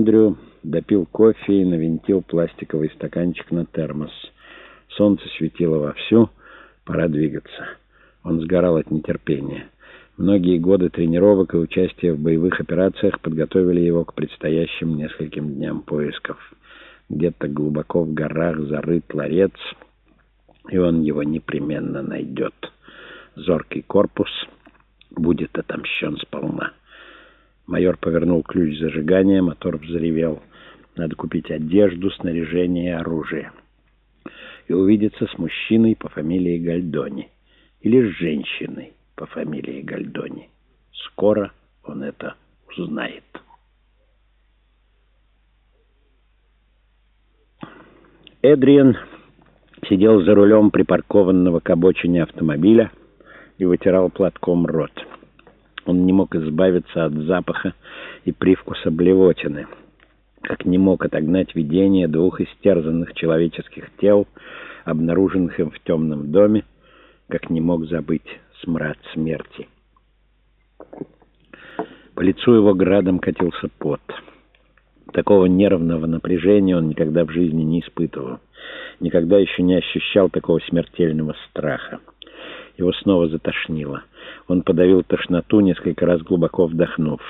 Эндрю, допил кофе и навинтил пластиковый стаканчик на термос. Солнце светило вовсю, пора двигаться. Он сгорал от нетерпения. Многие годы тренировок и участия в боевых операциях подготовили его к предстоящим нескольким дням поисков. Где-то глубоко в горах зарыт ларец, и он его непременно найдет. Зоркий корпус будет отомщен сполна. Майор повернул ключ зажигания, мотор взревел. Надо купить одежду, снаряжение и оружие. И увидеться с мужчиной по фамилии Гальдони. Или с женщиной по фамилии Гальдони. Скоро он это узнает. Эдриан сидел за рулем припаркованного к обочине автомобиля и вытирал платком рот. Он не мог избавиться от запаха и привкуса блевотины, как не мог отогнать видение двух истерзанных человеческих тел, обнаруженных им в темном доме, как не мог забыть смрад смерти. По лицу его градом катился пот. Такого нервного напряжения он никогда в жизни не испытывал. Никогда еще не ощущал такого смертельного страха. Его снова затошнило. Он подавил тошноту, несколько раз глубоко вдохнув.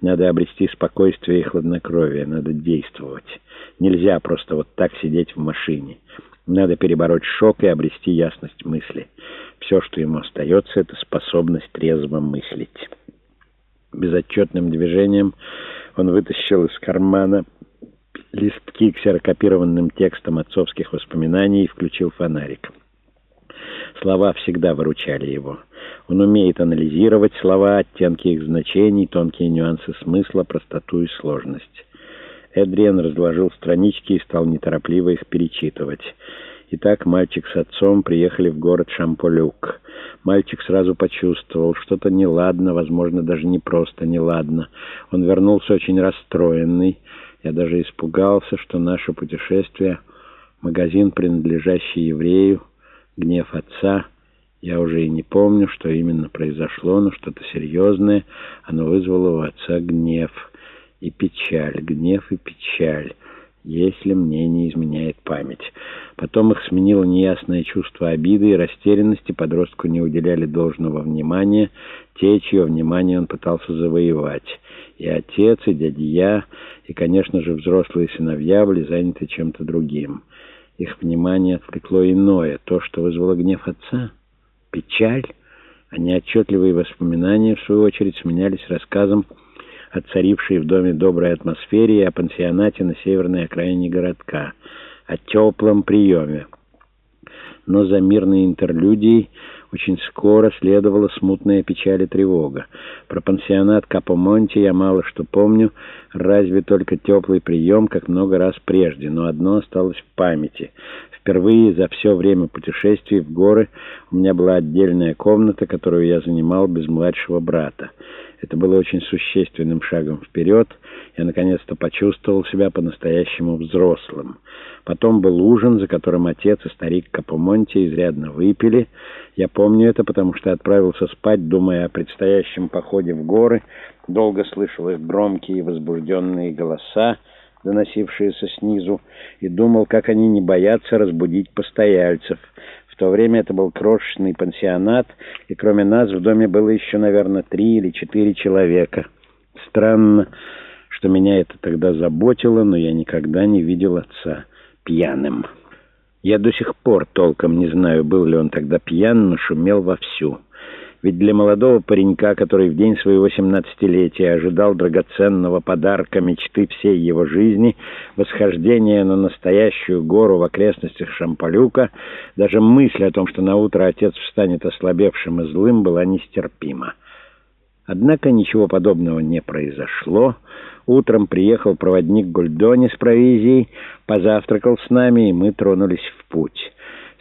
Надо обрести спокойствие и хладнокровие, надо действовать. Нельзя просто вот так сидеть в машине. Надо перебороть шок и обрести ясность мысли. Все, что ему остается, это способность трезво мыслить. Безотчетным движением он вытащил из кармана листки ксерокопированным текстом отцовских воспоминаний и включил фонарик. Слова всегда выручали его. Он умеет анализировать слова, оттенки их значений, тонкие нюансы смысла, простоту и сложность. Эдриан разложил странички и стал неторопливо их перечитывать. Итак, мальчик с отцом приехали в город Шамполюк. Мальчик сразу почувствовал, что-то неладно, возможно, даже не просто неладно. Он вернулся очень расстроенный. Я даже испугался, что наше путешествие, магазин, принадлежащий еврею, гнев отца. Я уже и не помню, что именно произошло, но что-то серьезное. Оно вызвало у отца гнев и печаль, гнев и печаль, если мне не изменяет память. Потом их сменило неясное чувство обиды и растерянности, подростку не уделяли должного внимания, те, чье внимание он пытался завоевать. И отец, и дядя, и, конечно же, взрослые сыновья были заняты чем-то другим. Их внимание отвлекло иное, то, что вызвало гнев отца. Печаль, а неотчетливые воспоминания, в свою очередь, сменялись рассказом о царившей в доме доброй атмосфере и о пансионате на северной окраине городка, о теплом приеме. Но за мирной интерлюдией очень скоро следовала смутная печаль и тревога. Про пансионат Капомонти я мало что помню, разве только теплый прием, как много раз прежде, но одно осталось в памяти. Впервые за все время путешествий в горы у меня была отдельная комната, которую я занимал без младшего брата. Это было очень существенным шагом вперед. Я наконец-то почувствовал себя по-настоящему взрослым. Потом был ужин, за которым отец и старик Капомонти изрядно выпили. Я помню это, потому что отправился спать, думая о предстоящем походе в горы. Долго слышал их громкие и возбужденные голоса, доносившиеся снизу, и думал, как они не боятся разбудить постояльцев. То время это был крошечный пансионат, и кроме нас в доме было еще, наверное, три или четыре человека. Странно, что меня это тогда заботило, но я никогда не видел отца пьяным. Я до сих пор толком не знаю, был ли он тогда пьян, но шумел вовсю. Ведь для молодого паренька, который в день своего семнадцатилетия ожидал драгоценного подарка мечты всей его жизни, восхождение на настоящую гору в окрестностях Шампалюка, даже мысль о том, что на утро отец встанет ослабевшим и злым, была нестерпима. Однако ничего подобного не произошло. Утром приехал проводник Гульдони с провизией, позавтракал с нами, и мы тронулись в путь.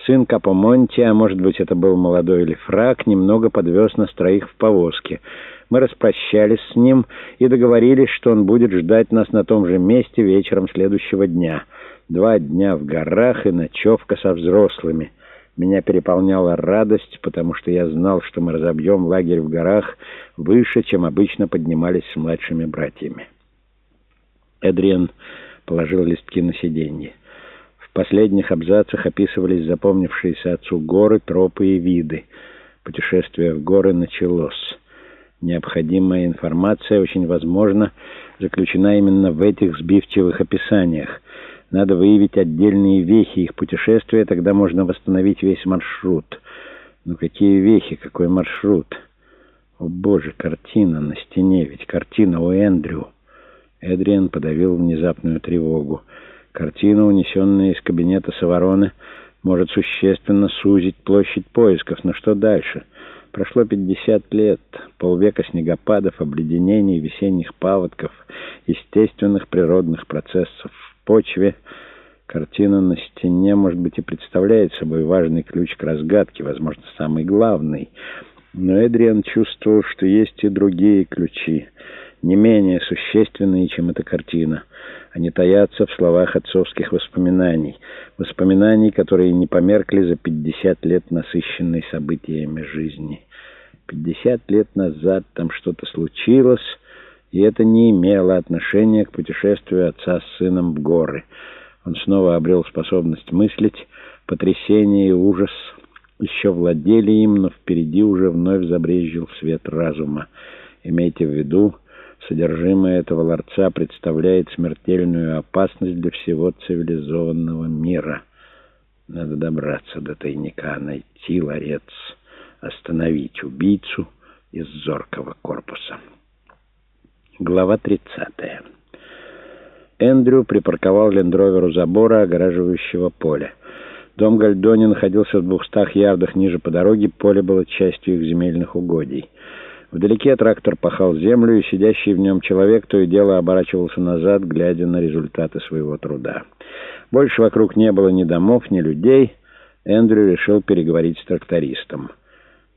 Сын Капомонти, а может быть это был молодой или фраг, немного подвез нас троих в повозке. Мы распрощались с ним и договорились, что он будет ждать нас на том же месте вечером следующего дня. Два дня в горах и ночевка со взрослыми. Меня переполняла радость, потому что я знал, что мы разобьем лагерь в горах выше, чем обычно поднимались с младшими братьями. Эдриан положил листки на сиденье. В последних абзацах описывались запомнившиеся отцу горы, тропы и виды. Путешествие в горы началось. Необходимая информация, очень возможно, заключена именно в этих сбивчивых описаниях. Надо выявить отдельные вехи их путешествия, тогда можно восстановить весь маршрут. Но какие вехи, какой маршрут? О боже, картина на стене, ведь картина у Эндрю. Эдриан подавил внезапную тревогу. Картина, унесенная из кабинета Саварона, может существенно сузить площадь поисков. Но что дальше? Прошло 50 лет, полвека снегопадов, обледенений, весенних паводков, естественных природных процессов в почве. Картина на стене, может быть, и представляет собой важный ключ к разгадке, возможно, самый главный. Но Эдриан чувствовал, что есть и другие ключи — не менее существенные, чем эта картина. Они таятся в словах отцовских воспоминаний, воспоминаний, которые не померкли за 50 лет насыщенной событиями жизни. 50 лет назад там что-то случилось, и это не имело отношения к путешествию отца с сыном в горы. Он снова обрел способность мыслить, потрясение и ужас еще владели им, но впереди уже вновь забрезжил свет разума. Имейте в виду, Содержимое этого ларца представляет смертельную опасность для всего цивилизованного мира. Надо добраться до тайника, найти ларец, остановить убийцу из зоркого корпуса. Глава 30. Эндрю припарковал лендровер у забора, огораживающего поле. Дом Гальдони находился в двухстах ярдах ниже по дороге, поле было частью их земельных угодий. Вдалеке трактор пахал землю, и сидящий в нем человек то и дело оборачивался назад, глядя на результаты своего труда. Больше вокруг не было ни домов, ни людей. Эндрю решил переговорить с трактористом.